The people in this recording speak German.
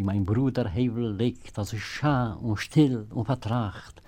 wie mein Bruder Hevel liegt, ich schar und still und vertracht,